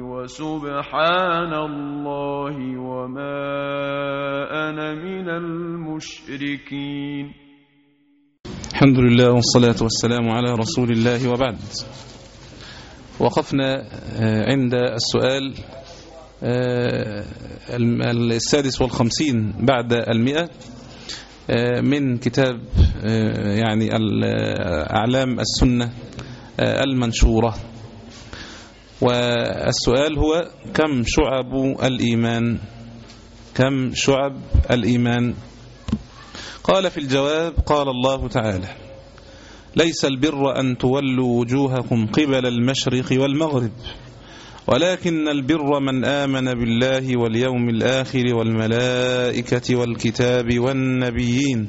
وسبحان الله وما أنا من المشركين. الحمد لله والصلاة والسلام على رسول الله وبعد. وقفنا عند السؤال السادس والخمسين بعد المئة من كتاب يعني أعلام السنة المنشورة. والسؤال هو كم شعب الإيمان؟ كم شعب الإيمان؟ قال في الجواب قال الله تعالى ليس البر أن تولوا وجوهكم قبل المشرق والمغرب ولكن البر من آمن بالله واليوم الآخر والملائكة والكتاب والنبيين.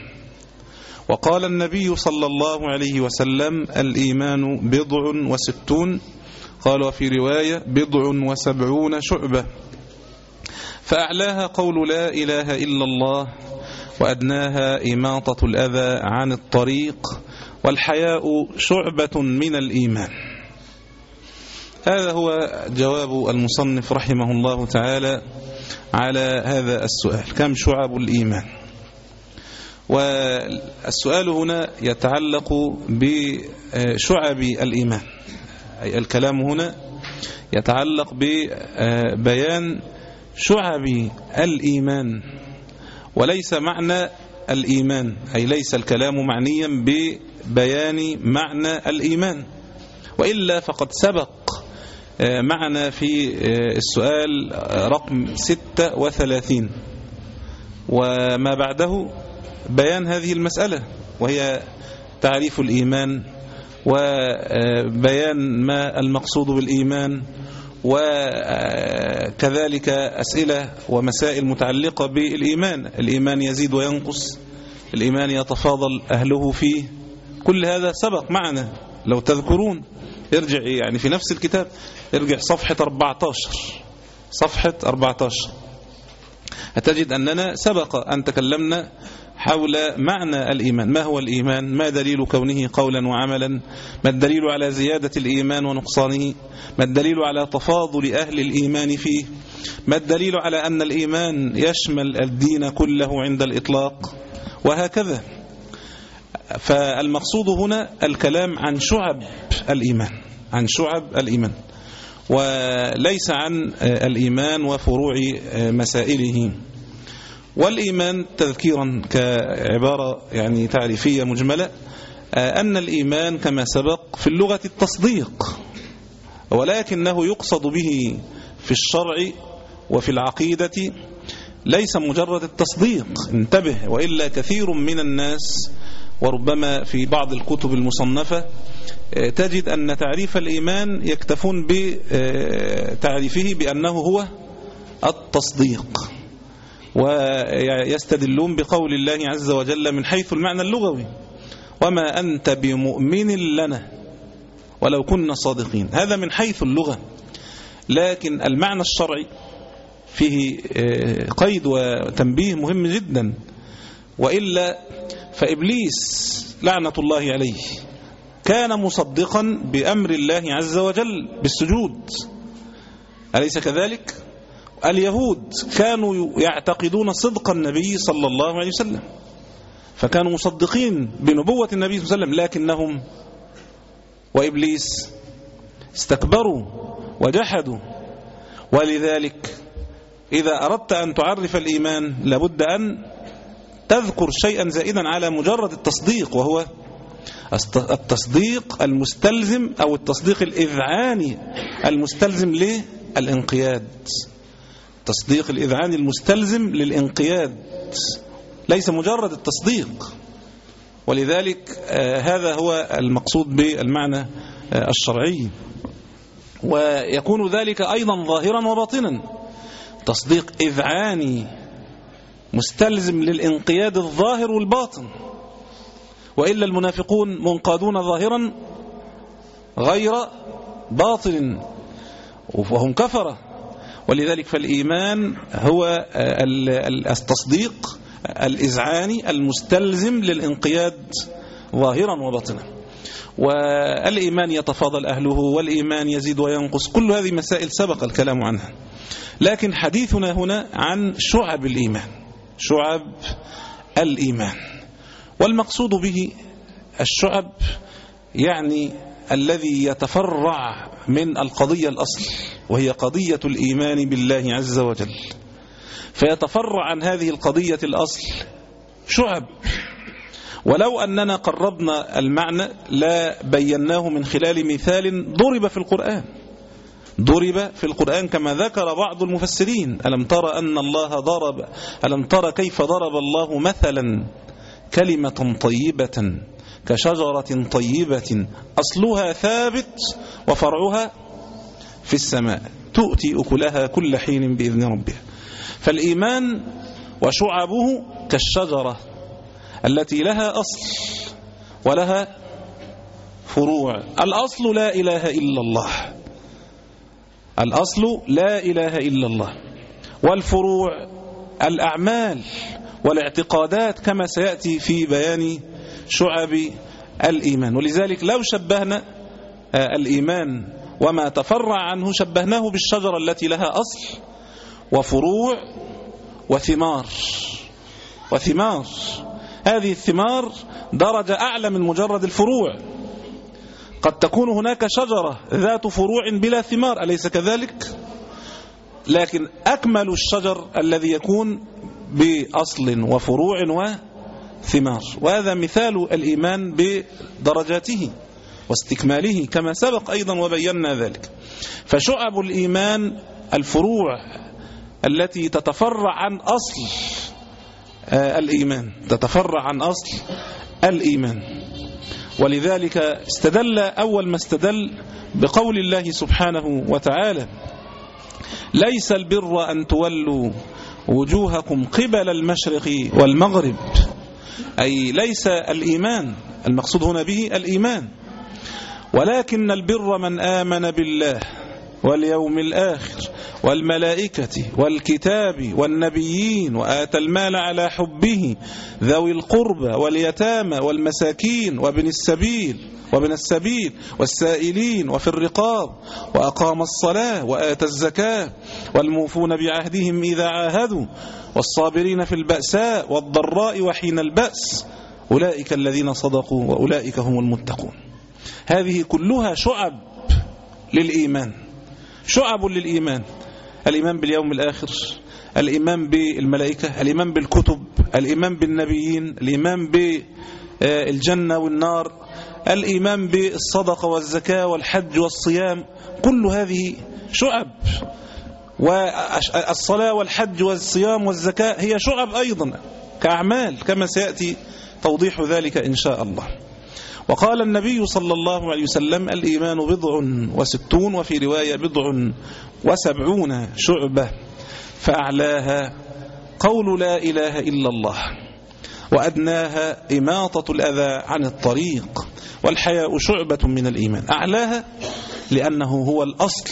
وقال النبي صلى الله عليه وسلم الإيمان بضع وستون. قال وفي رواية بضع وسبعون شعبة. فأعلاها قول لا إله إلا الله وأدناها إماطة الأذى عن الطريق والحياء شعبة من الإيمان. هذا هو جواب المصنف رحمه الله تعالى على هذا السؤال. كم شعب الإيمان؟ والسؤال هنا يتعلق بشعب الإيمان. أي الكلام هنا يتعلق ببيان شعب الإيمان وليس معنى الإيمان. أي ليس الكلام معنيا ببيان معنى الإيمان. وإلا فقد سبق معنا في السؤال رقم 36 وما بعده؟ بيان هذه المسألة وهي تعريف الإيمان وبيان ما المقصود بالإيمان وكذلك أسئلة ومسائل متعلقة بالإيمان. الإيمان يزيد وينقص الإيمان يتفاضل أهله فيه. كل هذا سبق معنا لو تذكرون. ارجع يعني في نفس الكتاب ارجع صفحة 14 صفحة 14 هتجد أننا سبق أن تكلمنا حول معنى الإيمان. ما هو الإيمان؟ ما دليل كونه قولا وعملا؟ ما الدليل على زيادة الإيمان ونقصانه؟ ما الدليل على تفاضل أهل الإيمان فيه؟ ما الدليل على أن الإيمان يشمل الدين كله عند الإطلاق؟ وهكذا. فالمقصود هنا الكلام عن شعب الإيمان عن شعب الإيمان وليس عن الإيمان وفروع مسائله. والإيمان تذكيرا كعبارة يعني تعريفية مجملة أن الإيمان كما سبق في اللغة التصديق ولكنه يقصد به في الشرع وفي العقيدة ليس مجرد التصديق. انتبه وإلا كثير من الناس وربما في بعض الكتب المصنفة تجد أن تعريف الإيمان يكتفون بتعريفه بأنه هو التصديق. ويستدلون بقول الله عز وجل من حيث المعنى اللغوي. وما أنت بمؤمن لنا ولو كنا صادقين. هذا من حيث اللغة. لكن المعنى الشرعي فيه قيد وتنبيه مهم جدا. وإلا فإبليس لعنة الله عليه كان مصدقا بأمر الله عز وجل بالسجود. أليس كذلك؟ اليهود كانوا يعتقدون صدق النبي صلى الله عليه وسلم فكانوا مصدقين بنبوة النبي صلى الله عليه وسلم لكنهم وإبليس استكبروا وجحدوا. ولذلك إذا أردت أن تعرف الإيمان لابد أن تذكر شيئا زائدا على مجرد التصديق وهو التصديق المستلزم أو التصديق الإذعاني المستلزم للإنقياد. تصديق الإذعاني المستلزم للإنقياد. ليس مجرد التصديق. ولذلك آه هذا هو المقصود بالمعنى آه الشرعي. ويكون ذلك أيضا ظاهرا وباطنا. تصديق إذعاني مستلزم للإنقياد الظاهر والباطن. وإلا المنافقون منقادون ظاهرا غير باطن وهم كفرة. ولذلك فالإيمان هو التصديق الإذعاني المستلزم للإنقياد ظاهرا وباطنا. والإيمان يتفاضل أهله والإيمان يزيد وينقص. كل هذه مسائل سبق الكلام عنها. لكن حديثنا هنا عن شعب الإيمان شعب الإيمان. والمقصود به الشعب يعني الذي يتفرع من القضية الأصل وهي قضية الإيمان بالله عز وجل. فيتفرع عن هذه القضية الأصل شعب. ولو أننا قربنا المعنى لا بيناه من خلال مثال ضرب في القرآن. ضرب في القرآن كما ذكر بعض المفسرين. ألم ترى أن الله ضرب ألم ترى كيف ضرب الله مثلا كلمة طيبة؟ كشجرة طيبة أصلها ثابت وفرعها في السماء تؤتي أكلها كل حين بإذن ربها. فالإيمان وشعبه كالشجرة التي لها أصل ولها فروع. الأصل لا إله إلا الله. الأصل لا إله إلا الله. والفروع الأعمال والاعتقادات كما سيأتي في بيان شعب الإيمان. ولذلك لو شبهنا الإيمان وما تفرع عنه شبهناه بالشجرة التي لها أصل وفروع وثمار. وثمار. هذه الثمار درجة أعلى من مجرد الفروع. قد تكون هناك شجرة ذات فروع بلا ثمار أليس كذلك؟ لكن أكمل الشجر الذي يكون بأصل وفروع وثمار وهذا مثال الإيمان بدرجاته واستكماله كما سبق أيضا وبينا ذلك. فشعب الإيمان الفروع التي تتفرع عن أصل الإيمان. تتفرع عن أصل الإيمان. ولذلك استدل أول ما استدل بقول الله سبحانه وتعالى ليس البر أن تولوا وجوهكم قبل المشرق والمغرب. أي ليس الإيمان المقصود هنا به الإيمان. ولكن البر من آمن بالله واليوم الآخر والملائكة والكتاب والنبيين وآتى المال على حبه ذوي القربى واليتامى والمساكين وابن السبيل وابن السبيل والسائلين وفي الرقاب وأقام الصلاة وآتى الزكاة والموفون بعهدهم إذا عاهدوا والصابرين في البأساء والضراء وحين البأس أولئك الذين صدقوا وأولئك هم المتقون. هذه كلها شعب للإيمان. شعب للإيمان. الإيمان باليوم الآخر الإيمان بالملائكة الإيمان بالكتب الإيمان بالنبيين الإيمان بالجنة والنار الإيمان بالصدقة والزكاة والحج والصيام. كل هذه شعب والصلاة والحج والصيام والزكاة هي شعب أيضا كأعمال كما سيأتي توضيح ذلك إن شاء الله. وقال النبي صلى الله عليه وسلم الإيمان بضع وستون وفي رواية بضع وسبعون شعبة فأعلاها قول لا إله إلا الله وأدناها إماطة الأذى عن الطريق والحياء شعبة من الإيمان. أعلاها لأنه هو الأصل.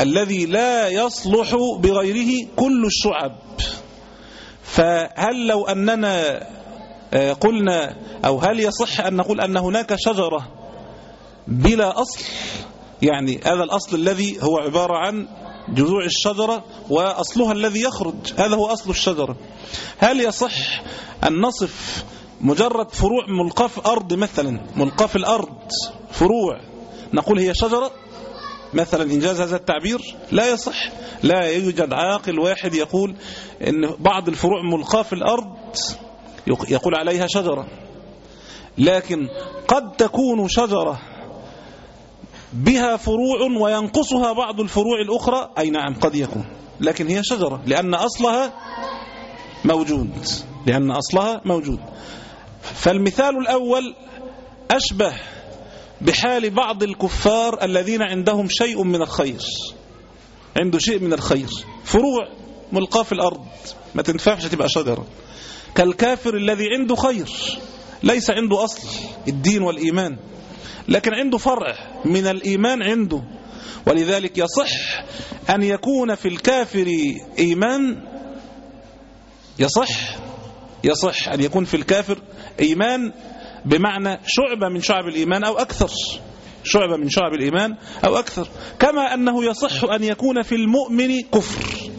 الذي لا يصلح بغيره كل الشعب. فهل لو أننا قلنا أو هل يصح أن نقول أن هناك شجرة بلا أصل؟ يعني هذا الأصل الذي هو عبارة عن جذوع الشجرة وأصلها الذي يخرج. هذا هو أصل الشجرة. هل يصح أن نصف مجرد فروع ملقاة في أرض مثلا ملقاة في الأرض فروع نقول هي شجرة؟ مثلا إنجاز هذا التعبير لا يصح. لا يوجد عاقل واحد يقول إن بعض الفروع ملقاة في الأرض يقول عليها شجرة. لكن قد تكون شجرة بها فروع وينقصها بعض الفروع الأخرى أي نعم قد يكون. لكن هي شجرة لأن أصلها موجود. لأن أصلها موجود. فالمثال الأول أشبه بحال بعض الكفار الذين عندهم شيء من الخير. عنده شيء من الخير. فروع ملقاه في الأرض. ما تنفعش تبقى شجرة. كالكافر الذي عنده خير. ليس عنده أصل. الدين والإيمان. لكن عنده فرع. من الإيمان عنده. ولذلك يصح أن يكون في الكافر إيمان. يصح. يصح أن يكون في الكافر إيمان. بمعنى شعبة من شعب الإيمان أو أكثر. شعبة من شعب الإيمان أو أكثر. كما أنه يصح أن يكون في المؤمن كفر.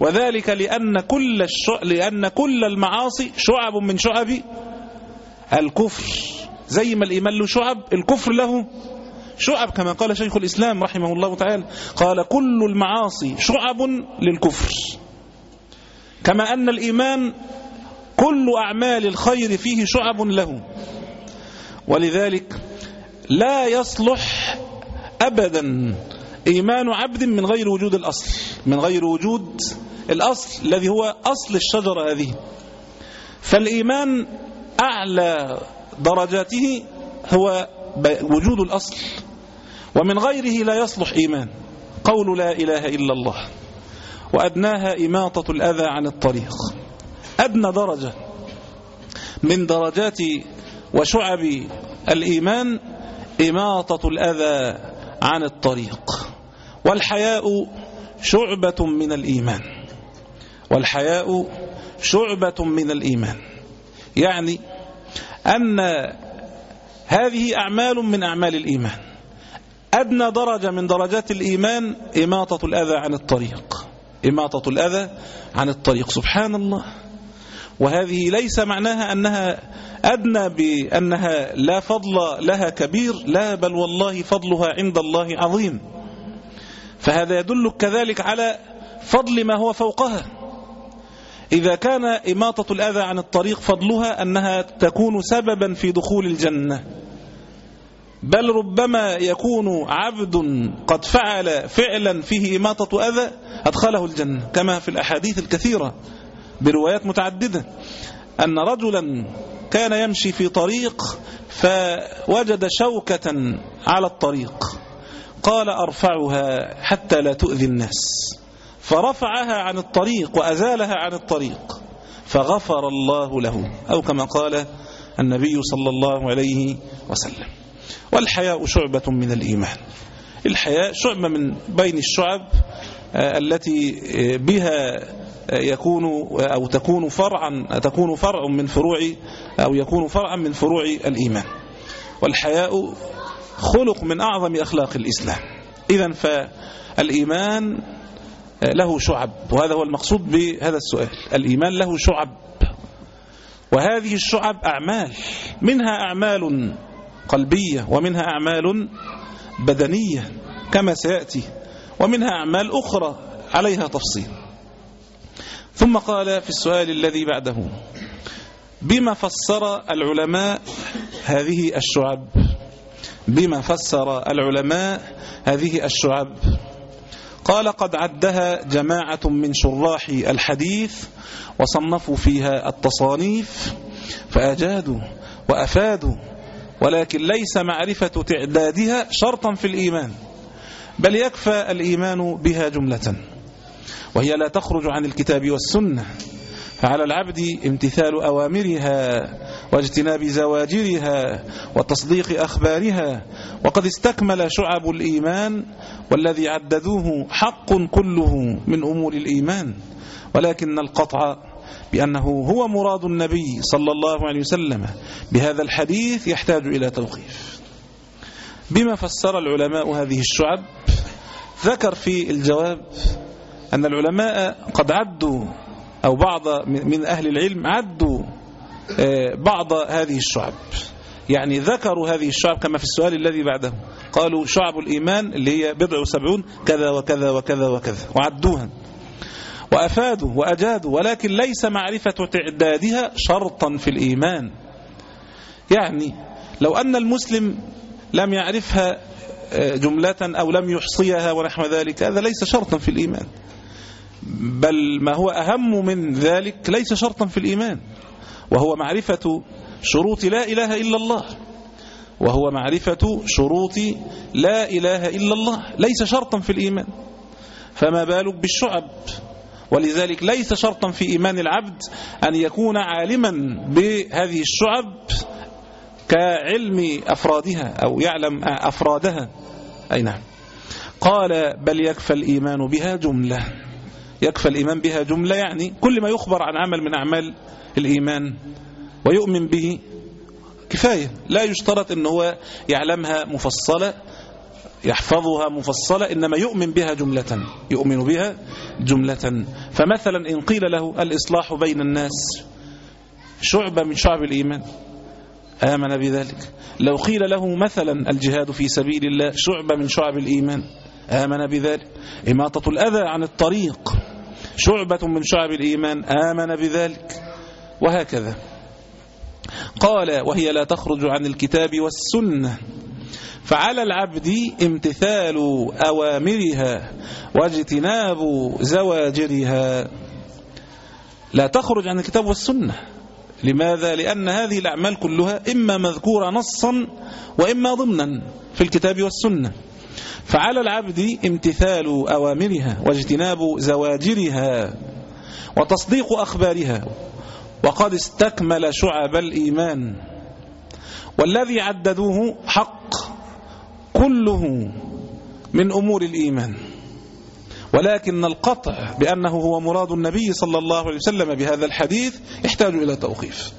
وذلك لأن كل الشع... لأن كل المعاصي شعب من شعب الكفر. زي ما الإيمان له شعب الكفر له شعب كما قال شيخ الإسلام رحمه الله تعالى. قال كل المعاصي شعب للكفر. كما أن الإيمان كل أعمال الخير فيه شعب له. ولذلك لا يصلح أبدا إيمان عبد من غير وجود الأصل من غير وجود الأصل الذي هو أصل الشجرة هذه. فالإيمان أعلى درجاته هو وجود الأصل ومن غيره لا يصلح إيمان. قول لا إله إلا الله وأدناها إماطة الأذى عن الطريق. أدنى درجة من درجات وشعب الإيمان إماطة الأذى عن الطريق. والحياء شعبة من الإيمان. والحياء شعبة من الإيمان. يعني أن هذه أعمال من أعمال الإيمان. أدنى درجة من درجات الإيمان إماطة الأذى عن الطريق. إماطة الأذى عن الطريق. سبحان الله. وهذه ليس معناها أنها أدنى بأنها لا فضل لها كبير لا بل والله فضلها عند الله عظيم. فهذا يدل كذلك على فضل ما هو فوقها. إذا كان إماطة الأذى عن الطريق فضلها أنها تكون سببا في دخول الجنة. بل ربما يكون عبد قد فعل فعلا فيه إماطة أذى أدخله الجنة كما في الأحاديث الكثيرة. بروايات متعددة. أن رجلا كان يمشي في طريق فوجد شوكة على الطريق. قال أرفعها حتى لا تؤذي الناس. فرفعها عن الطريق وأزالها عن الطريق. فغفر الله له. أو كما قال النبي صلى الله عليه وسلم. والحياء شعبة من الإيمان. الحياء شعبة من بين الشعب التي بها يكون أو تكون فرعا تكون فرع من فروع أو يكون فرعا من فروع الإيمان. والحياء خلق من أعظم أخلاق الإسلام. إذا فالإيمان له شعب وهذا هو المقصود بهذا السؤال. الإيمان له شعب وهذه الشعب أعمال منها أعمال قلبية ومنها أعمال بدنية كما سيأتي ومنها أعمال أخرى عليها تفصيل. ثم قال في السؤال الذي بعده بما فسر العلماء هذه الشعب؟ بما فسر العلماء هذه الشعب؟ قال قد عدها جماعة من شراح الحديث وصنفوا فيها التصانيف فأجادوا وأفادوا ولكن ليس معرفة تعدادها شرطا في الإيمان بل يكفى الإيمان بها جملة. وهي لا تخرج عن الكتاب والسنة. فعلى العبد امتثال أوامرها واجتناب زواجرها وتصديق أخبارها. وقد استكمل شعب الإيمان والذي عددوه حق كله من أمور الإيمان. ولكن القطع بأنه هو مراد النبي صلى الله عليه وسلم. بهذا الحديث يحتاج إلى توقيف. بما فسر العلماء هذه الشعب ذكر في الجواب أن العلماء قد عدوا أو بعض من أهل العلم عدوا بعض هذه الشعب. يعني ذكروا هذه الشعب كما في السؤال الذي بعده. قالوا شعب الإيمان اللي هي بضع وسبعون كذا وكذا وكذا وكذا وعدوها. وأفادوا وأجادوا ولكن ليس معرفة تعدادها شرطا في الإيمان. يعني لو أن المسلم لم يعرفها جملة أو لم يحصيها ونحو ذلك هذا ليس شرطا في الإيمان. بل ما هو أهم من ذلك ليس شرطا في الإيمان وهو معرفة شروط لا إله إلا الله وهو معرفة شروط لا إله إلا الله ليس شرطا في الإيمان. فما بالك بالشعب؟ ولذلك ليس شرطا في إيمان العبد أن يكون عالما بهذه الشعب كعلم أفرادها أو يعلم أفرادها. أي نعم. قال بل يكفى الإيمان بها جملة. يكفى الإيمان بها جملة يعني كل ما يخبر عن عمل من أعمال الإيمان ويؤمن به كفاية. لا يشترط أنه هو يعلمها مفصلة يحفظها مفصلة إنما يؤمن بها جملة يؤمن بها جملة. فمثلا إن قيل له الإصلاح بين الناس شعبة من شعب الإيمان آمن بذلك. لو قيل له مثلا الجهاد في سبيل الله شعبة من شعب الإيمان آمن بذلك. إماطة الأذى عن الطريق. شعبة من شعب الإيمان آمن بذلك. وهكذا. قال وهي لا تخرج عن الكتاب والسنة. فعلى العبد امتثال أوامرها واجتناب زواجرها. لا تخرج عن الكتاب والسنة. لماذا؟ لأن هذه الأعمال كلها إما مذكورة نصا وإما ضمنا في الكتاب والسنة. فعلى العبد امتثال أوامرها واجتناب زواجرها وتصديق أخبارها وقد استكمل شعب الإيمان. والذي عددوه حق كله من أمور الإيمان. ولكن القطع بأنه هو مراد النبي صلى الله عليه وسلم بهذا الحديث يحتاج إلى توقيف.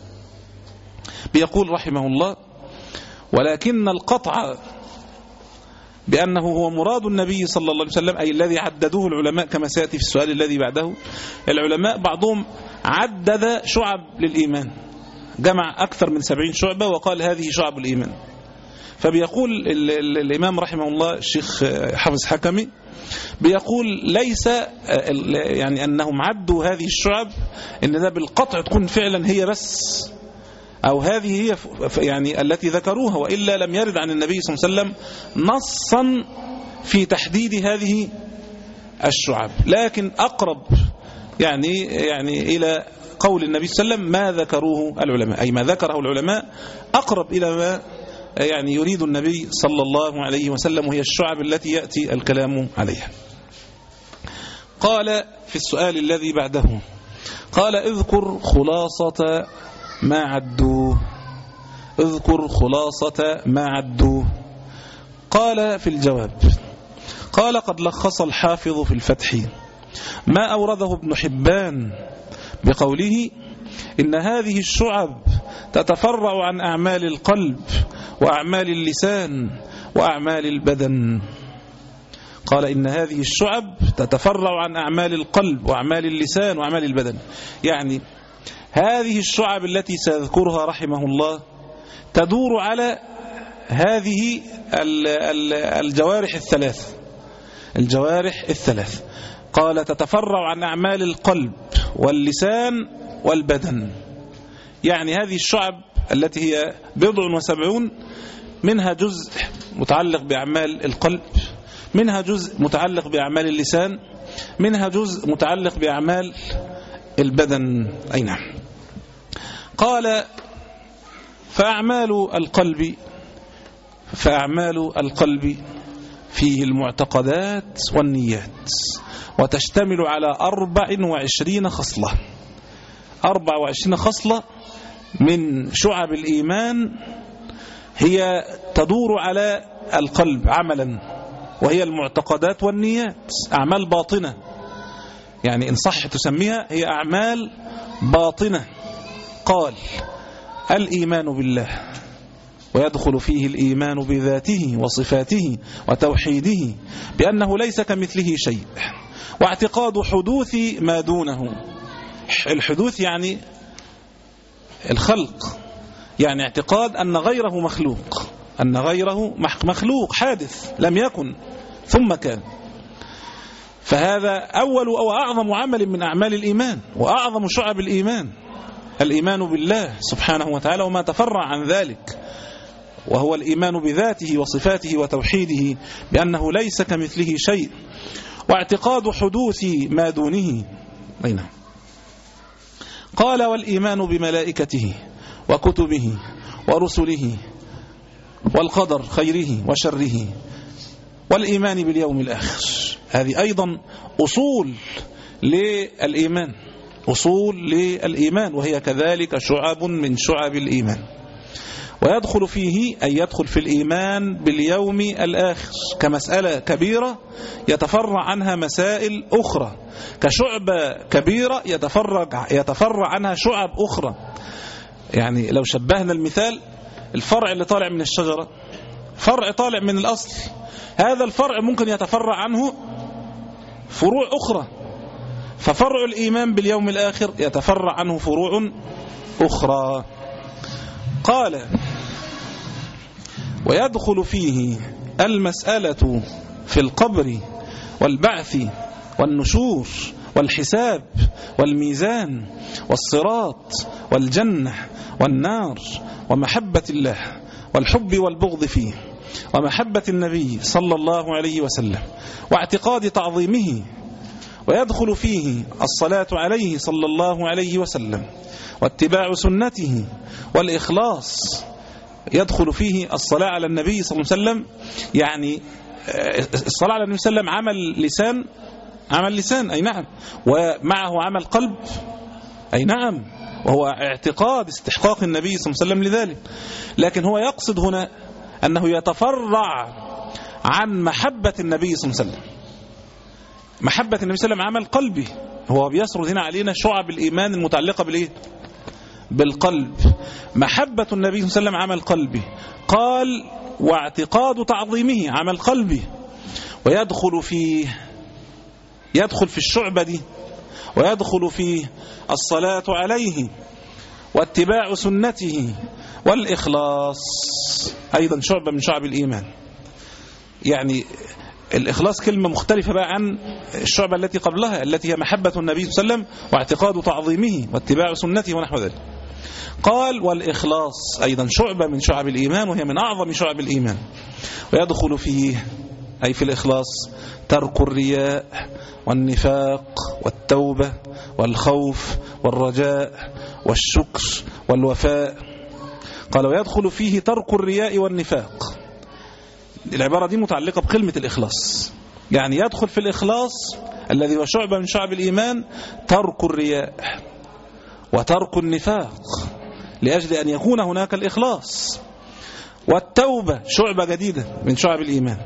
بيقول رحمه الله ولكن القطع بأنه هو مراد النبي صلى الله عليه وسلم أي الذي عددوه العلماء كما سيأتي في السؤال الذي بعده. العلماء بعضهم عدد شعب للإيمان. جمع أكثر من سبعين شعبة وقال هذه شعب الإيمان. فبيقول ال ال الإمام رحمه الله الشيخ حافظ حكمي بيقول ليس يعني أنهم عدوا هذه الشعب إن ده بالقطع تكون فعلا هي بس. أو هذه هي يعني التي ذكروها وإلا لم يرد عن النبي صلى الله عليه وسلم نصا في تحديد هذه الشعب. لكن أقرب يعني يعني إلى قول النبي صلى الله عليه وسلم ما ذكروه العلماء. أي ما ذكره العلماء أقرب إلى ما يعني يريد النبي صلى الله عليه وسلم وهي الشعب التي يأتي الكلام عليها. قال في السؤال الذي بعده قال اذكر خلاصة ما عدوه اذكر خلاصة ما عدوه قال في الجواب قال قد لخص الحافظ في الفتح ما أورده ابن حبان بقوله إن هذه الشعب تتفرع عن أعمال القلب وأعمال اللسان وأعمال البدن. قال إن هذه الشعب تتفرع عن أعمال القلب وأعمال اللسان وأعمال البدن. يعني هذه الشعب التي سيذكرها رحمه الله تدور على هذه الجوارح الثلاث. الجوارح الثلاث. قال تتفرع عن أعمال القلب واللسان والبدن. يعني هذه الشعب التي هي بضع وسبعون منها جزء متعلق بأعمال القلب منها جزء متعلق بأعمال اللسان منها جزء متعلق بأعمال البدن. أي نعم. قال فأعمال القلب فأعمال القلب فيه المعتقدات والنيات وتشتمل على أربع وعشرين خصلة. أربع وعشرين خصلة من شعب الإيمان هي تدور على القلب عملا وهي المعتقدات والنيات أعمال باطنة. يعني إن صح تسميها هي أعمال باطنة. قال الإيمان بالله ويدخل فيه الإيمان بذاته وصفاته وتوحيده بأنه ليس كمثله شيء واعتقاد حدوث ما دونه. الحدوث يعني الخلق يعني اعتقاد أن غيره مخلوق أن غيره مخلوق حادث لم يكن ثم كان. فهذا أول أو أعظم عمل من أعمال الإيمان وأعظم شعب الإيمان. الإيمان بالله سبحانه وتعالى وما تفرع عن ذلك وهو الإيمان بذاته وصفاته وتوحيده بأنه ليس كمثله شيء واعتقاد حدوث ما دونه. أين قال والإيمان بملائكته وكتبه ورسله والقدر خيره وشره والإيمان باليوم الآخر. هذه أيضا أصول للإيمان. أصول للإيمان وهي كذلك شعب من شعب الإيمان. ويدخل فيه أي يدخل في الإيمان باليوم الآخر كمسألة كبيرة يتفرع عنها مسائل أخرى. كشعبة كبيرة يتفرع, يتفرع عنها شعب أخرى. يعني لو شبهنا المثال الفرع اللي طالع من الشجرة. فرع طالع من الأصل. هذا الفرع ممكن يتفرع عنه فروع أخرى. ففرع الإيمان باليوم الآخر يتفرع عنه فروع أخرى. قال ويدخل فيه المسألة في القبر والبعث والنشور والحساب والميزان والصراط والجنة والنار ومحبة الله والحب والبغض فيه ومحبة النبي صلى الله عليه وسلم واعتقاد تعظيمه ويدخل فيه الصلاة عليه صلى الله عليه وسلم واتباع سنته والإخلاص يدخل فيه الصلاة على النبي صلى الله عليه وسلم يعني الصلاة على النبي صلى الله عليه وسلم عمل لسان عمل لسان أي نعم ومعه عمل قلب أي نعم وهو اعتقاد استحقاق النبي صلى الله عليه وسلم لذلك. لكن هو يقصد هنا أنه يتفرع عن محبة النبي صلى الله عليه وسلم. محبة النبي صلى الله عليه وسلم عمل قلبي. هو بيسرد هنا علينا شعب الإيمان المتعلقة بالإيه؟ بالقلب. محبة النبي صلى الله عليه وسلم عمل قلبي. قال واعتقاد تعظيمه عمل قلبي. ويدخل فيه يدخل في الشعبة دي ويدخل فيه الصلاة عليه واتباع سنته والإخلاص. أيضا شعبة من شعب الإيمان. يعني الإخلاص كلمة مختلفة بقى عن الشعبة التي قبلها التي هي محبة النبي صلى الله عليه وسلم واعتقاد تعظيمه واتباع سنته ونحو ذلك. قال والإخلاص أيضا شعبة من شعب الإيمان وهي من أعظم شعب الإيمان. ويدخل فيه أي في الإخلاص ترك الرياء والنفاق والتوبة والخوف والرجاء والشكر والوفاء. قال ويدخل فيه ترك الرياء والنفاق. العبارة دي متعلقة بكلمة الإخلاص. يعني يدخل في الإخلاص الذي هو شعبة من شعب الإيمان ترك الرياء وترك النفاق لأجل أن يكون هناك الإخلاص. والتوبة شعبة جديدة من شعب الإيمان.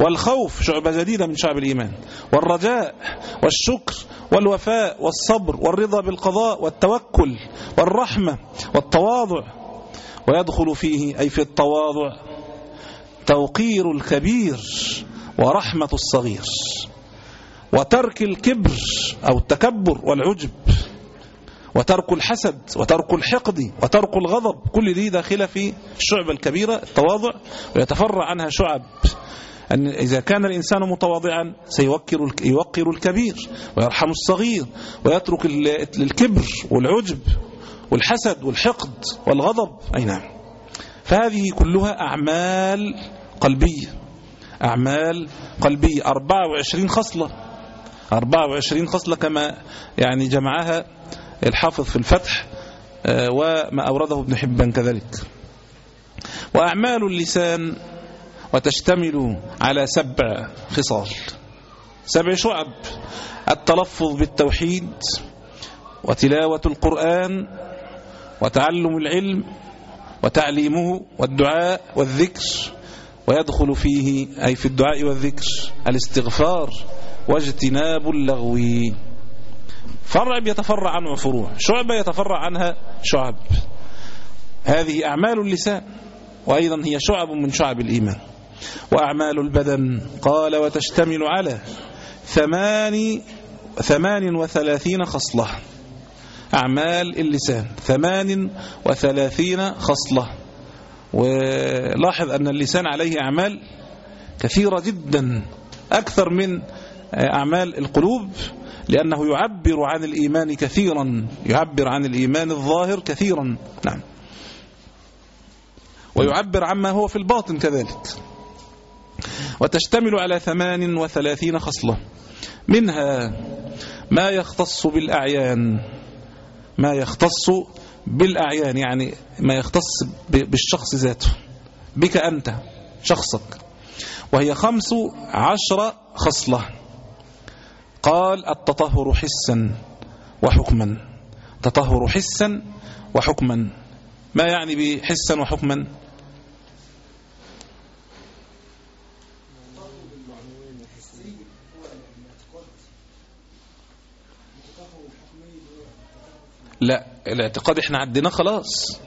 والخوف شعبة جديدة من شعب الإيمان. والرجاء والشكر والوفاء والصبر والرضا بالقضاء والتوكل والرحمة والتواضع. ويدخل فيه أي في التواضع توقير الكبير ورحمة الصغير وترك الكبر أو التكبر والعجب وترك الحسد وترك الحقد وترك الغضب كل دي داخلة في الشعبة الكبيرة التواضع ويتفرع عنها شعب. أن إذا كان الإنسان متواضعا سيوقر يوقر الكبير ويرحم الصغير ويترك الكبر والعجب والحسد والحقد والغضب. أي نعم. فهذه كلها أعمال قلبية أعمال قلبية 24 خصلة. 24 خصلة كما يعني جمعها الحافظ في الفتح وما أورده ابن حبان كذلك. وأعمال اللسان وتشتمل على سبع خصال. سبع شعب التلفظ بالتوحيد وتلاوة القرآن وتعلم العلم وتعليمه والدعاء والذكر. ويدخل فيه أي في الدعاء والذكر الاستغفار واجتناب اللغو. فرع يتفرع عنه فروع شعبة يتفرع عنها شعب. هذه أعمال اللسان وأيضا هي شعب من شعب الإيمان. وأعمال البدن قال وتشتمل على ثمان ثمان وثلاثين خصلة. أعمال اللسان ثمان وثلاثين خصلة. ولاحظ أن اللسان عليه أعمال كثيرة جدا أكثر من أعمال القلوب لأنه يعبر عن الإيمان كثيرا يعبر عن الإيمان الظاهر كثيرا نعم. ويعبر عما هو في الباطن كذلك. وتشتمل على ثمان وثلاثين خصلة. منها ما يختص بالأعيان. ما يختص بالأعيان يعني ما يختص بالشخص ذاته. بك أنت شخصك. وهي خمس عشر خصلة. قال التطهر حسا وحكما. تطهر حسا وحكما. ما يعني بحسا وحكما؟ لا الاعتقاد إحنا عديناه خلاص.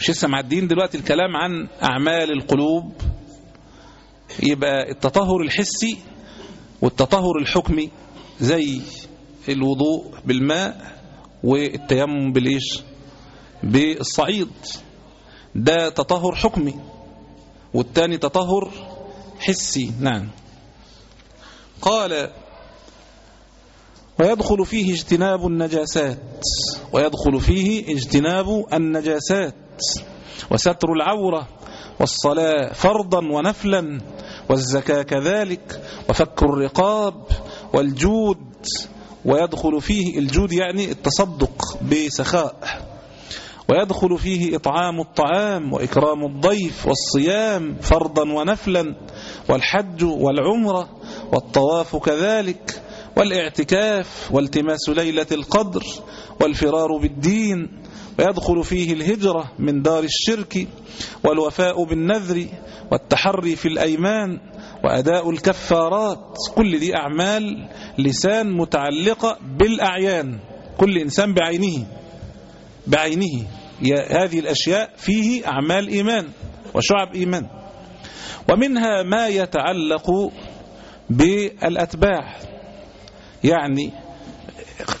مش لسه معدين دلوقتي الكلام عن أعمال القلوب. يبقى التطهر الحسي والتطهر الحكمي زي الوضوء بالماء والتيمم بالإيش؟ بالصعيد. ده تطهر حكمي والتاني تطهر حسي. نعم. قال ويدخل فيه اجتناب النجاسات ويدخل فيه اجتناب النجاسات. وستر العورة والصلاة فرضا ونفلا والزكاة كذلك وفك الرقاب والجود. ويدخل فيه الجود يعني التصدق بسخاء. ويدخل فيه إطعام الطعام وإكرام الضيف والصيام فرضا ونفلا والحج والعمرة والطواف كذلك. والاعتكاف والتماس ليلة القدر والفرار بالدين ويدخل فيه الهجرة من دار الشرك والوفاء بالنذر والتحري في الأيمان وأداء الكفارات. كل دي أعمال لسان متعلقة بالأعيان. كل إنسان بعينه بعينه. هذه الأشياء فيه أعمال إيمان وشعب إيمان. ومنها ما يتعلق بالأتباع. يعني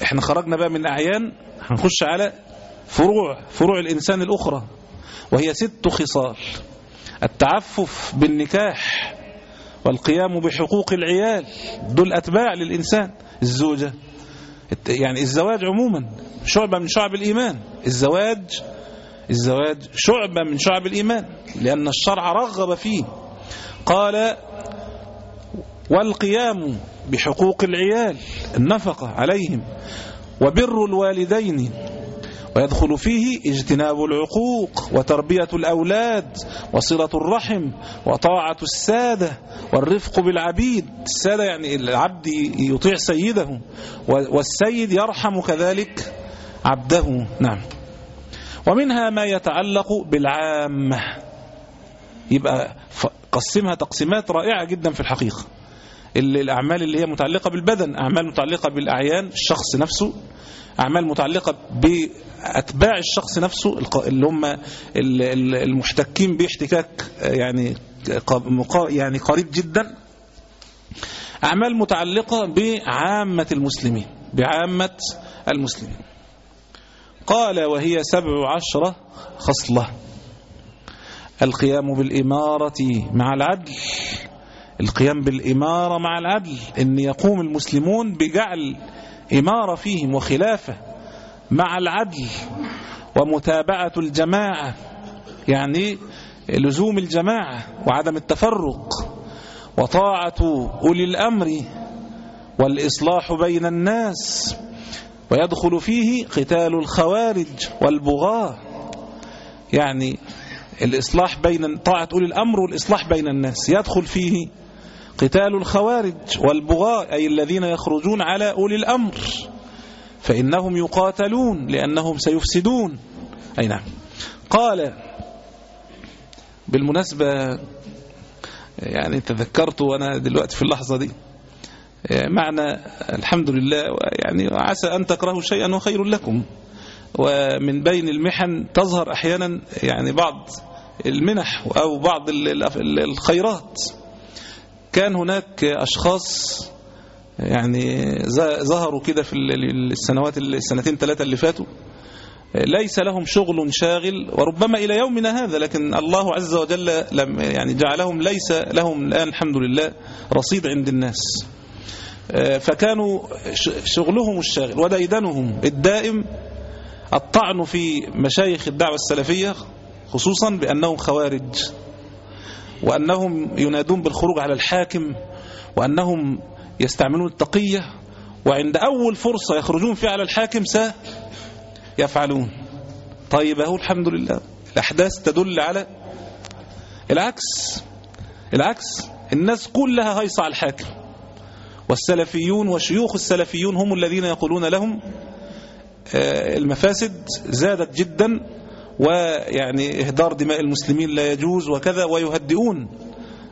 إحنا خرجنا بقى من أعيان هنخش على فروع فروع الإنسان الأخرى وهي ست خصال التعفف بالنكاح والقيام بحقوق العيال دول أتباع للإنسان الزوجة يعني الزواج عموما شعبة من شعب الإيمان الزواج الزواج شعبة من شعب الإيمان لأن الشرع رغب فيه قال والقيام بحقوق العيال النفقة عليهم وبر الوالدين ويدخل فيه اجتناب العقوق وتربية الأولاد وصلة الرحم وطاعة السادة والرفق بالعبيد. السادة يعني العبد يطيع سيده والسيد يرحم كذلك عبده. نعم. ومنها ما يتعلق بالعامة. يبقى قسمها تقسيمات رائعة جدا في الحقيقة. الأعمال اللي هي متعلقة بالبدن أعمال متعلقة بالأعيان الشخص نفسه أعمال متعلقة بأتباع الشخص نفسه اللي هم المحتكين باحتكاك يعني يعني قريب جدا. أعمال متعلقة بعامة المسلمين بعامة المسلمين. قال وهي سبع عشرة خصلة. القيام بالإمارة مع العدل. القيام بالإمارة مع العدل أن يقوم المسلمون بجعل إمارة فيهم وخلافة مع العدل ومتابعة الجماعة يعني لزوم الجماعة وعدم التفرق وطاعة أولي الأمر والإصلاح بين الناس ويدخل فيه قتال الخوارج والبغاة. يعني الإصلاح بين طاعة أولي الأمر والإصلاح بين الناس يدخل فيه قتال الخوارج والبغاء أي الذين يخرجون على أولي الأمر. فإنهم يقاتلون لأنهم سيفسدون. أي نعم. قال بالمناسبة يعني تذكرت وأنا دلوقتي في اللحظة دي معنى الحمد لله يعني عسى أن تكرهوا شيئا وخير لكم. ومن بين المحن تظهر أحيانا يعني بعض المنح أو بعض الخيرات. كان هناك أشخاص يعني ظهروا كده في السنوات السنتين ثلاثة اللي فاتوا. ليس لهم شغل شاغل وربما إلى يومنا هذا لكن الله عز وجل لم يعني جعلهم ليس لهم الآن الحمد لله رصيد عند الناس. فكانوا شغلهم الشاغل وديدنهم الدائم الطعن في مشايخ الدعوة السلفية خصوصا بأنهم خوارج. وأنهم ينادون بالخروج على الحاكم وأنهم يستعملون التقية وعند أول فرصة يخرجون فيها على الحاكم سيفعلون طيب أهو الحمد لله. الأحداث تدل على العكس. العكس. الناس كلها هيصة على الحاكم. والسلفيون وشيوخ السلفيون هم الذين يقولون لهم المفاسد زادت جدا. ويعني إهدار دماء المسلمين لا يجوز وكذا ويهدئون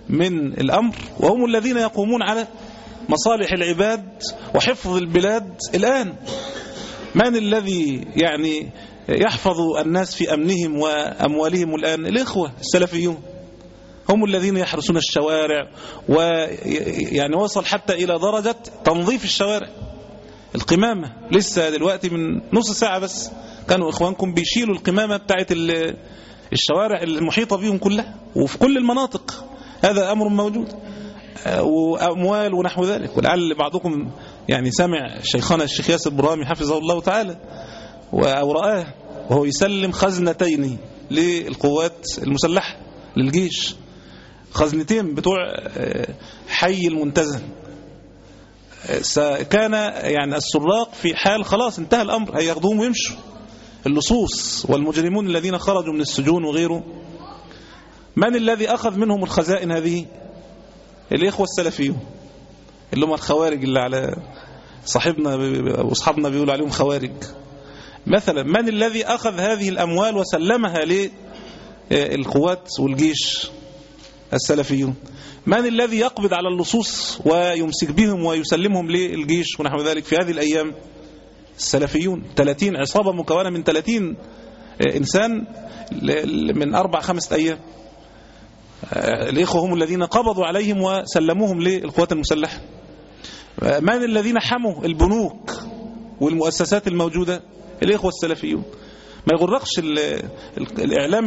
من الأمر وهم الذين يقومون على مصالح العباد وحفظ البلاد الآن. من الذي يعني يحفظ الناس في أمنهم وأموالهم الآن؟ الإخوة السلفيون. هم الذين يحرسون الشوارع ويعني وصل حتى إلى درجة تنظيف الشوارع. القمامة. لسه دلوقتي من نص ساعة بس كانوا إخوانكم بيشيلوا القمامة بتاعت الشوارع المحيطة بهم كلها وفي كل المناطق. هذا أمر موجود. وأموال ونحو ذلك. ولعل بعضكم يعني سمع شيخنا الشيخ ياسر برامي حفظه الله تعالى أو رآه وهو يسلم خزنتين للقوات المسلحة للجيش. خزنتين بتوع حي المنتزه. كان يعني السراق في حال خلاص انتهى الأمر هياخدوهم ويمشوا. اللصوص والمجرمون الذين خرجوا من السجون وغيره. من الذي أخذ منهم الخزائن هذه؟ الإخوة السلفيون اللي هم الخوارج اللي على صاحبنا واصحابنا بيقولوا عليهم خوارج. مثلا من الذي أخذ هذه الأموال وسلمها للقوات والجيش؟ السلفيون. من الذي يقبض على اللصوص ويمسك بهم ويسلمهم للجيش ونحو ذلك في هذه الأيام؟ السلفيون. 30 عصابة مكونة من 30 إنسان من أربع خمسة أيام. الإخوة هم الذين قبضوا عليهم وسلموهم للقوات المسلحة. من الذين حموا البنوك والمؤسسات الموجودة؟ الإخوة السلفيون. ما يغرقش ال ال الإعلام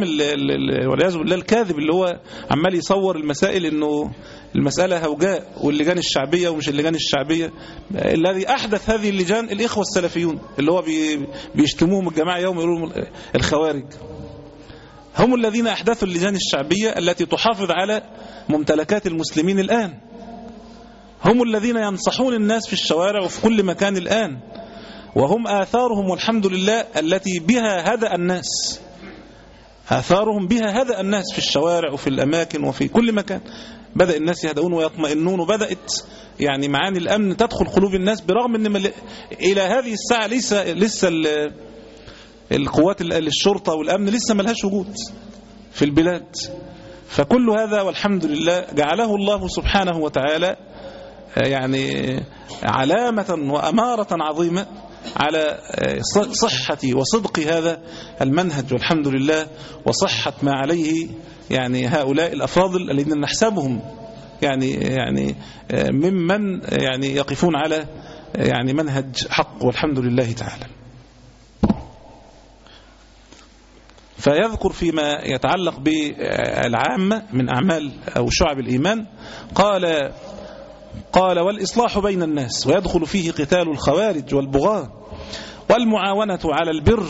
والعياذ بالله الكاذب اللي هو عمال يصور المسائل إنه المسألة هوجاء واللجان الشعبية ومش اللجان الشعبية. الذي أحدث هذه اللجان الإخوة السلفيون اللي هو بي بيشتموهم الجماعة يوم يقولوا الخوارج. هم الذين أحدثوا اللجان الشعبية التي تحافظ على ممتلكات المسلمين الآن. هم الذين ينصحون الناس في الشوارع وفي كل مكان الآن. وهم آثارهم والحمد لله التي بها هدأ الناس. آثارهم بها هدأ الناس في الشوارع وفي الأماكن وفي كل مكان. بدأ الناس يهدؤون ويطمئنون وبدأت يعني معاني الأمن تدخل قلوب الناس برغم أن. إلى هذه الساعة لسه, لسه ال... القوات الشرطة والأمن لسه ملهاش وجود في البلاد. فكل هذا والحمد لله جعله الله سبحانه وتعالى يعني علامة وأمارة عظيمة. على صحة وصدق هذا المنهج والحمد لله وصحة ما عليه يعني هؤلاء الأفاضل الذين نحسبهم يعني يعني ممن يعني يقفون على يعني منهج حق والحمد لله تعالى. فيذكر فيما يتعلق بالعامة من أعمال أو شعب الإيمان قال قال والإصلاح بين الناس ويدخل فيه قتال الخوارج والبغاة والمعاونة على البر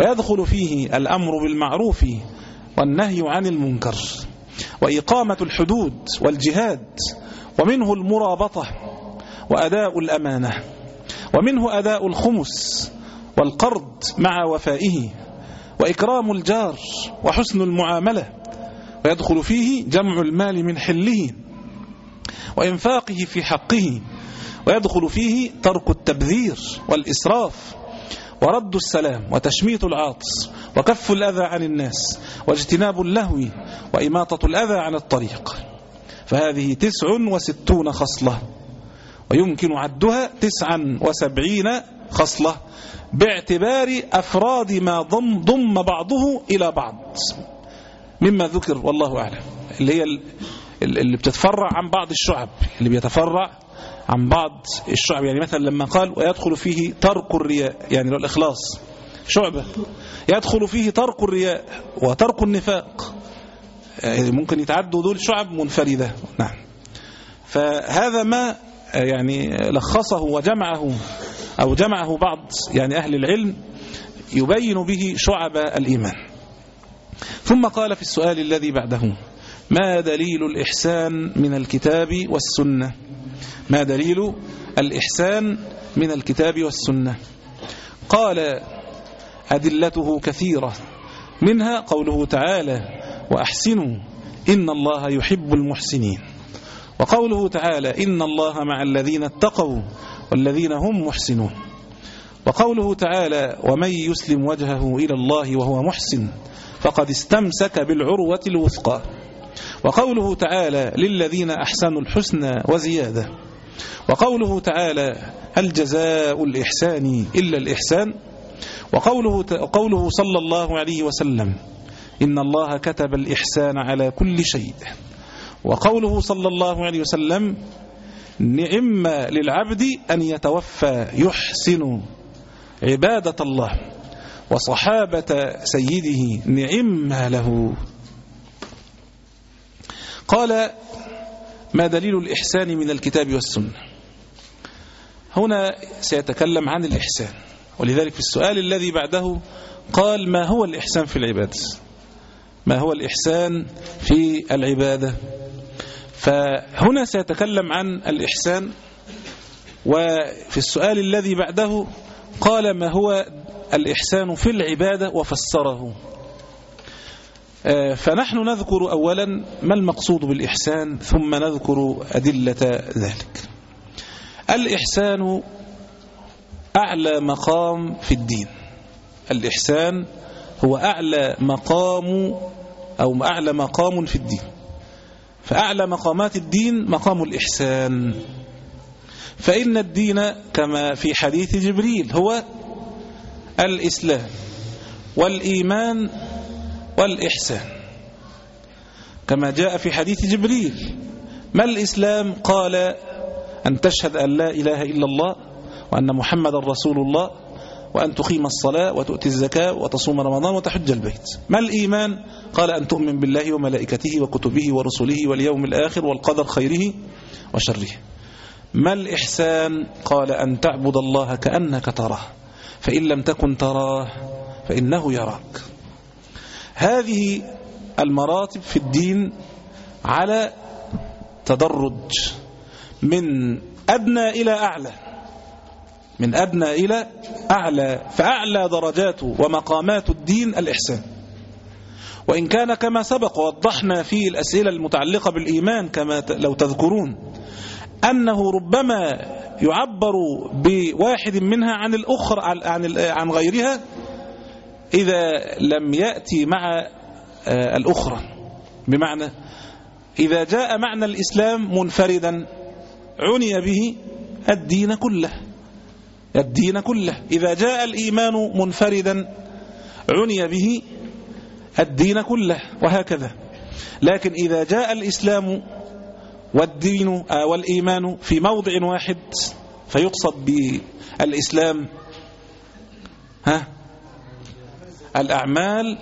ويدخل فيه الأمر بالمعروف والنهي عن المنكر وإقامة الحدود والجهاد ومنه المرابطة وأداء الأمانة ومنه أداء الخمس والقرض مع وفائه وإكرام الجار وحسن المعاملة ويدخل فيه جمع المال من حله وإنفاقه في حقه ويدخل فيه ترك التبذير والإسراف ورد السلام وتشميت العاطس وكف الأذى عن الناس واجتناب اللهو وإماطة الأذى عن الطريق. فهذه تسع وستون خصلة ويمكن عدها تسعا وسبعين خصلة باعتبار أفراد ما ضم, ضم بعضه إلى بعض. مما ذكر والله أعلم اللي هي اللي بتتفرع عن بعض الشعب اللي بيتفرع عن بعض الشعب. يعني مثلا لما قال ويدخل فيه ترك الرياء يعني الإخلاص شعبة. يدخل فيه ترك الرياء وترك النفاق. يعني ممكن يتعدوا دول شعب منفردة. نعم. فهذا ما يعني لخصه وجمعه أو جمعه بعض يعني أهل العلم يبين به شعب الإيمان. ثم قال في السؤال الذي بعده ما دليل الإحسان من الكتاب والسنة؟ ما دليل الإحسان من الكتاب والسنة؟ قال أدلته كثيرة منها قوله تعالى وأحسنوا إن الله يحب المحسنين. وقوله تعالى إن الله مع الذين اتقوا والذين هم محسنون. وقوله تعالى ومن يسلم وجهه إلى الله وهو محسن فقد استمسك بالعروة الوثقى. وقوله تعالى للذين أحسنوا الحسنى وزيادة. وقوله تعالى هل جزاء الإحسان إلا الإحسان؟ وقوله, قوله صلى الله عليه وسلم إن الله كتب الإحسان على كل شيء. وقوله صلى الله عليه وسلم نعم للعبد أن يتوفى يحسن عبادة الله وصحابة سيده نعم له. قال ما دليل الإحسان من الكتاب والسنة؟ هنا سيتكلم عن الإحسان ولذلك في السؤال الذي بعده قال ما هو الإحسان في العبادة؟ ما هو الإحسان في العبادة؟ فهنا سيتكلم عن الإحسان وفي السؤال الذي بعده قال ما هو الإحسان في العبادة وفسره؟ فنحن نذكر أولا ما المقصود بالإحسان ثم نذكر أدلة ذلك. الإحسان أعلى مقام في الدين. الإحسان هو أعلى مقام أو أعلى مقام في الدين. فأعلى مقامات الدين مقام الإحسان. فإن الدين كما في حديث جبريل هو الإسلام والإيمان والإحسان. كما جاء في حديث جبريل ما الإسلام؟ قال أن تشهد أن لا إله إلا الله وأن محمد رسول الله وأن تقيم الصلاة وتؤتي الزكاة وتصوم رمضان وتحج البيت. ما الإيمان؟ قال أن تؤمن بالله وملائكته وكتبه ورسله واليوم الآخر والقدر خيره وشره. ما الإحسان؟ قال أن تعبد الله كأنك تراه فإن لم تكن تراه فإنه يراك. هذه المراتب في الدين على تدرج من أدنى إلى أعلى من أدنى إلى أعلى فأعلى درجات ومقامات الدين الإحسان. وإن كان كما سبق وضحنا في الأسئلة المتعلقة بالإيمان كما لو تذكرون أنه ربما يعبر بواحد منها عن الأخرى عن عن غيرها إذا لم يأتي مع الأخرى بمعنى إذا جاء معنى الإسلام منفردا عني به الدين كله الدين كله. إذا جاء الإيمان منفردا عني به الدين كله وهكذا. لكن إذا جاء الإسلام والدين والإيمان في موضع واحد فيقصد بالإسلام. ها؟ الأعمال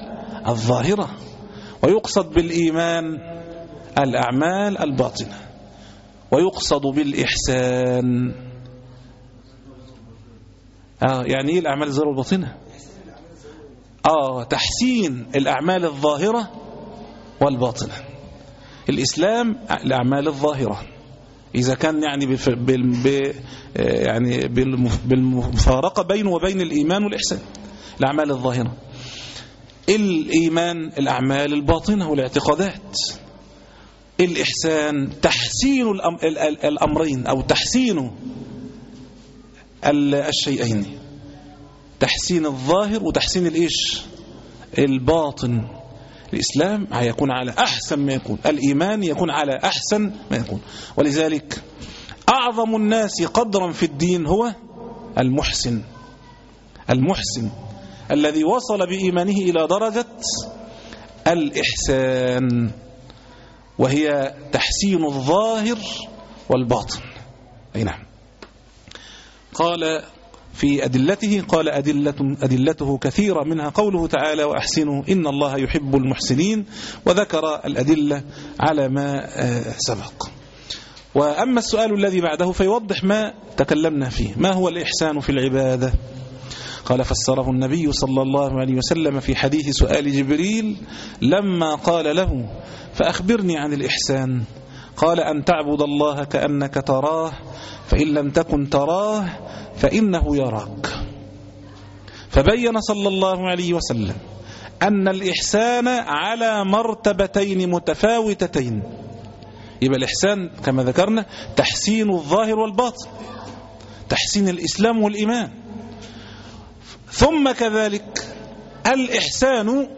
الظاهرة ويقصد بالإيمان الأعمال الباطنة ويقصد بالإحسان. آه يعني إيه الأعمال الظاهرة والباطنة؟ آه تحسين الأعمال الظاهرة والباطنة. الإسلام الأعمال الظاهرة. إذا كان يعني بف... بال... ب... يعني بالمفارقة بينه وبين الإيمان والإحسان. الأعمال الظاهرة. الإيمان الأعمال الباطنة والاعتقادات. الإحسان تحسين الأم... الأمرين أو تحسين الشيئين. تحسين الظاهر وتحسين الإيش؟ الباطن. الإسلام هيكون على أحسن ما يكون. الإيمان يكون على أحسن ما يكون. ولذلك أعظم الناس قدرا في الدين هو المحسن. المحسن. الذي وصل بإيمانه إلى درجة الإحسان وهي تحسين الظاهر والباطن. أي نعم. قال في أدلته قال أدلة أدلته كثيرة منها قوله تعالى وأحسنوا إن الله يحب المحسنين. وذكر الأدلة على ما آه، سبق. وأما السؤال الذي بعده فيوضح ما تكلمنا فيه. ما هو الإحسان في العبادة؟ قال فسره النبي صلى الله عليه وسلم في حديث سؤال جبريل لما قال له فأخبرني عن الإحسان. قال أن تعبد الله كأنك تراه فإن لم تكن تراه فإنه يراك. فبين صلى الله عليه وسلم أن الإحسان على مرتبتين متفاوتتين. يبقى الإحسان كما ذكرنا تحسين الظاهر والباطن تحسين الإسلام والإيمان. ثم كذلك الإحسان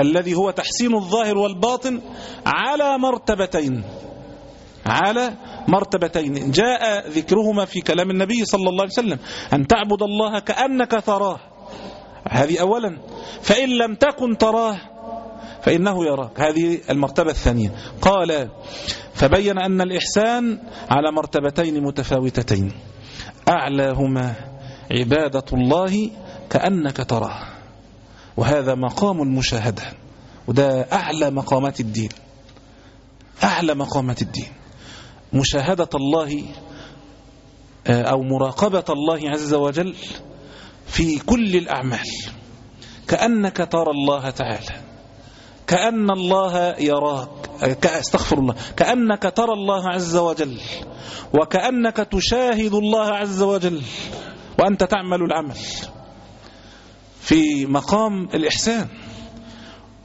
الذي هو تحسين الظاهر والباطن على مرتبتين على مرتبتين. جاء ذكرهما في كلام النبي صلى الله عليه وسلم أن تعبد الله كأنك تراه. هذه أولا. فإن لم تكن تراه فإنه يراك. هذه المرتبة الثانية. قال فبين أن الإحسان على مرتبتين متفاوتتين. أعلاهما عبادة الله كأنك تراه. وهذا مقام المشاهدة وده أعلى مقامات الدين. أعلى مقامات الدين. مشاهدة الله أو مراقبة الله عز وجل في كل الأعمال. كأنك ترى الله تعالى. كأن الله يراك. استغفر الله. كأنك ترى الله عز وجل. وكأنك تشاهد الله عز وجل. وأنت تعمل العمل. في مقام الإحسان.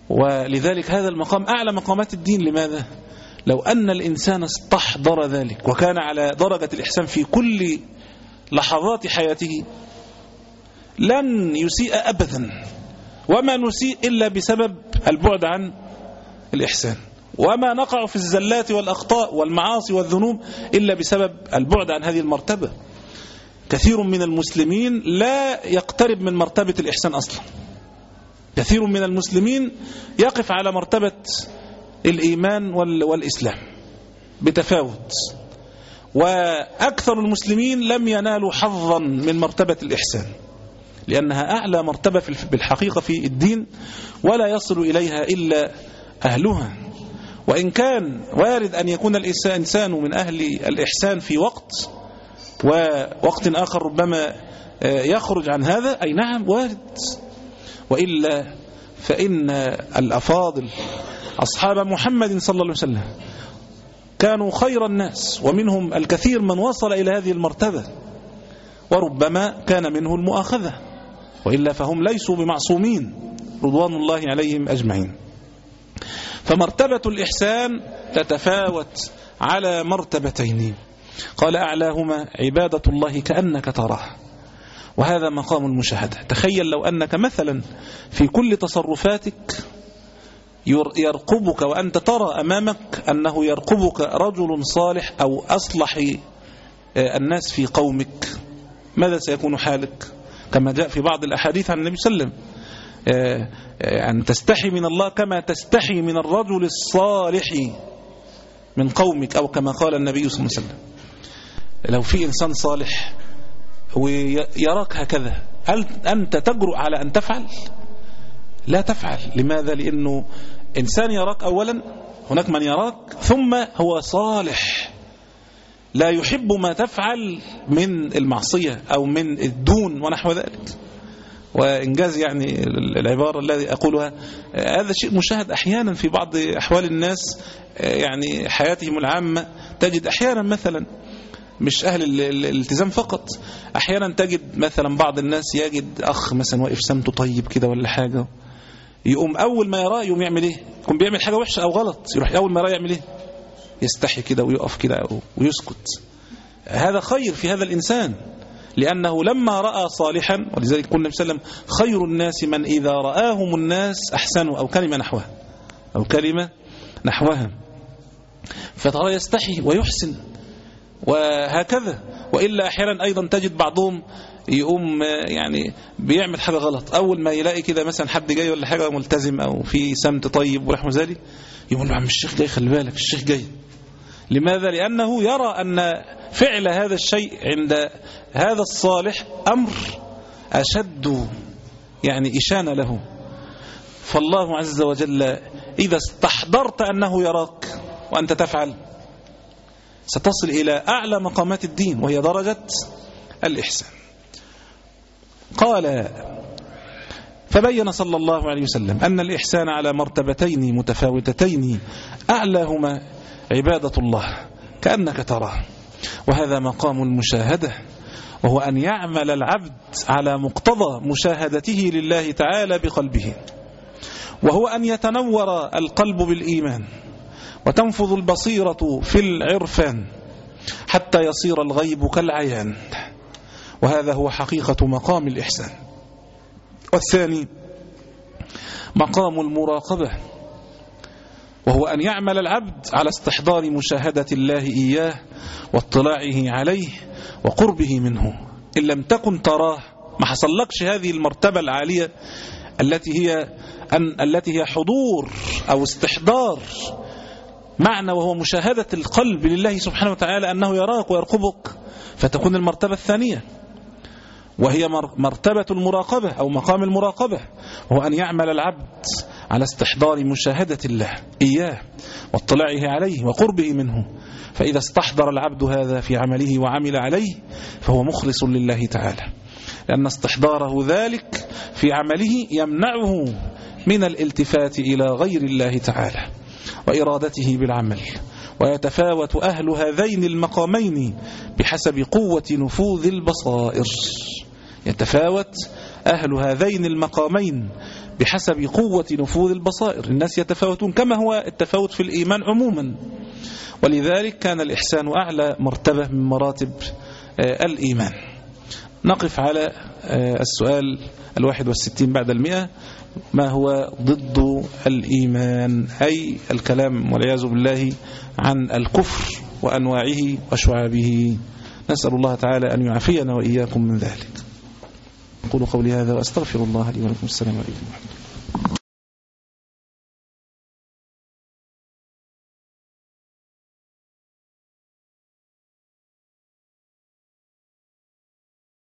ولذلك هذا المقام أعلى مقامات الدين. لماذا؟ لو أن الإنسان استحضر ذلك وكان على درجة الإحسان في كل لحظات حياته لن يسيء أبدا. وما نسيء إلا بسبب البعد عن الإحسان. وما نقع في الزلات والأخطاء والمعاصي والذنوب إلا بسبب البعد عن هذه المرتبة. كثير من المسلمين لا يقترب من مرتبة الإحسان أصلا. كثير من المسلمين يقف على مرتبة الإيمان والإسلام بتفاوت. وأكثر المسلمين لم ينالوا حظا من مرتبة الإحسان لأنها أعلى مرتبة بالحقيقة في الدين ولا يصل إليها إلا أهلها. وإن كان وارد أن يكون الإنسان من أهل الإحسان في وقت ووقت آخر ربما يخرج عن هذا. أي نعم وارد. وإلا فإن الأفاضل أصحاب محمد صلى الله عليه وسلم كانوا خير الناس ومنهم الكثير من وصل إلى هذه المرتبة وربما كان منه المؤاخذة. وإلا فهم ليسوا بمعصومين رضوان الله عليهم أجمعين. فمرتبة الإحسان تتفاوت على مرتبتين. قال أعلاهما عبادة الله كأنك تراه. وهذا مقام المشاهدة. تخيل لو أنك مثلا في كل تصرفاتك يرقبك وأنت ترى أمامك أنه يرقبك رجل صالح أو أصلح الناس في قومك. ماذا سيكون حالك؟ كما جاء في بعض الأحاديث عن النبي صلى الله عليه وسلم. أن تستحي من الله كما تستحي من الرجل الصالح من قومك أو كما قال النبي صلى الله عليه وسلم. لو في إنسان صالح ويراك هكذا هل أنت تجرؤ على أن تفعل؟ لا تفعل. لماذا؟ لأنه إنسان يراك أولا هناك من يراك ثم هو صالح. لا يحب ما تفعل من المعصية أو من الدون ونحو ذلك. وإنجاز يعني العبارة الذي أقولها هذا شيء مشاهد أحيانا في بعض أحوال الناس يعني حياتهم العامة تجد أحيانا مثلا مش أهل الالتزام فقط. أحيانا تجد مثلا بعض الناس يجد أخ مثلا واقف سمته طيب كده ولا حاجة يقوم أول ما يراه يقوم يعمل إيه؟ يكون بيعمل حاجة وحشة أو غلط يروح أول ما يراه يعمل إيه؟ يستحي كده ويقف كده ويسكت. هذا خير في هذا الإنسان لأنه لما رأى صالحا ولذلك قلنا النبي صلى الله عليه وسلم خير الناس من إذا رآهم الناس أحسنوا أو كلمة نحوها أو كلمة نحوها. فترى يستحي ويحسن. وهكذا. وإلا أحيانا أيضا تجد بعضهم يقوم يعني بيعمل حاجة غلط. أول ما يلاقي كده مثلا حد جاي ولا حاجة ملتزم أو في سمت طيب ورحمة ذلك يقول له عم الشيخ جاي خلي بالك الشيخ جاي. لماذا؟ لأنه يرى أن فعل هذا الشيء عند هذا الصالح أمر أشد يعني إشانة له. فالله عز وجل إذا استحضرت أنه يراك وأنت تفعل ستصل إلى أعلى مقامات الدين وهي درجة الإحسان. قال فبين صلى الله عليه وسلم أن الإحسان على مرتبتين متفاوتتين أعلاهما عبادة الله كأنك تراه. وهذا مقام المشاهدة وهو أن يعمل العبد على مقتضى مشاهدته لله تعالى بقلبه. وهو أن يتنور القلب بالإيمان. وتنفذ البصيرة في العرفان حتى يصير الغيب كالعيان. وهذا هو حقيقة مقام الإحسان. والثاني مقام المراقبة. وهو أن يعمل العبد على استحضار مشاهدة الله إياه واطلاعه عليه وقربه منه. إن لم تكن تراه ما حصلكش هذه المرتبة العالية التي هي أن التي هي حضور أو استحضار معنى وهو مشاهدة القلب لله سبحانه وتعالى أنه يراك ويرقبك فتكون المرتبة الثانية وهي مرتبة المراقبة أو مقام المراقبة وهو أن يعمل العبد على استحضار مشاهدة الله إياه واطلاعه عليه وقربه منه. فإذا استحضر العبد هذا في عمله وعمل عليه فهو مخلص لله تعالى. لأن استحضاره ذلك في عمله يمنعه من الالتفات إلى غير الله تعالى. وإرادته بالعمل. ويتفاوت أهل هذين المقامين بحسب قوة نفوذ البصائر. يتفاوت أهل هذين المقامين بحسب قوة نفوذ البصائر. الناس يتفاوتون كما هو التفاوت في الإيمان عموما. ولذلك كان الإحسان أعلى مرتبة من مراتب الإيمان. نقف على السؤال الواحد والستين بعد المئة. ما هو ضد الإيمان أي الكلام والعياذ بالله عن الكفر وأنواعه وشعابه نسأل الله تعالى أن يعافينا وإياكم من ذلك. أقول قولي هذا وأستغفر الله لي ولكم. السلام عليكم. ورحمة الله